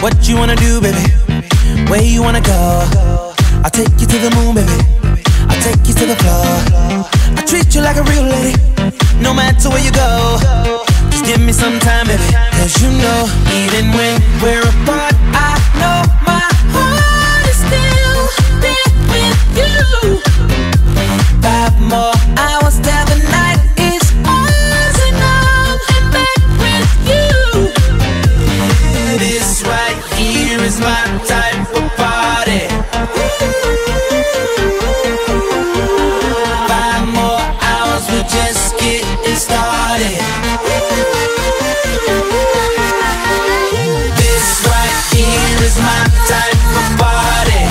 What you wanna do, baby? Where you wanna go? I'll take you to the moon, baby. I'll take you to the floor. I treat you like a real lady, no matter where you go. Just give me some time, baby. Cause you know, even when we're apart, my type of party. Five more hours, we're just getting started. This right here is my type of party.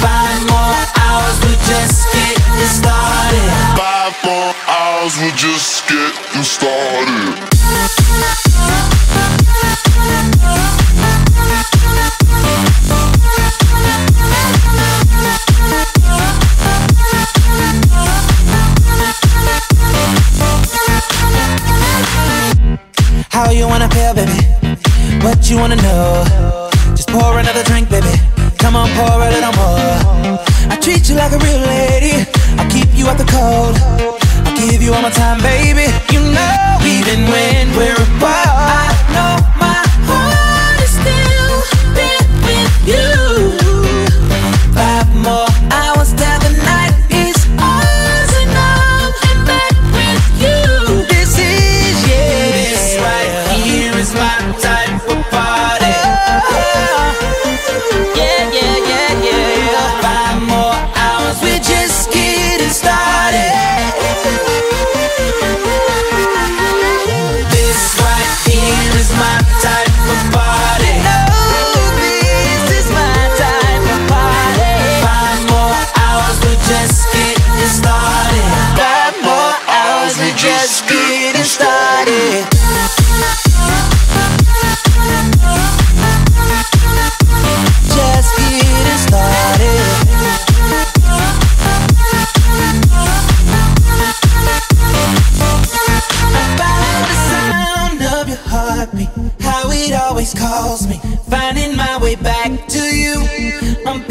Five more hours, we're just getting started. Five more hours, we're just getting started. You baby? What you wanna know? Just pour another drink, baby. Come on, pour a little more. I treat you like a real lady. I'll keep you out the cold. I'll give you all my time, baby. You know, we even when started. Five more hours, we're just getting started. Just getting started. Follow the sound of your heartbeat, how it always calls me. Finding my way back to you. I'm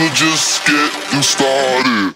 we're just getting started.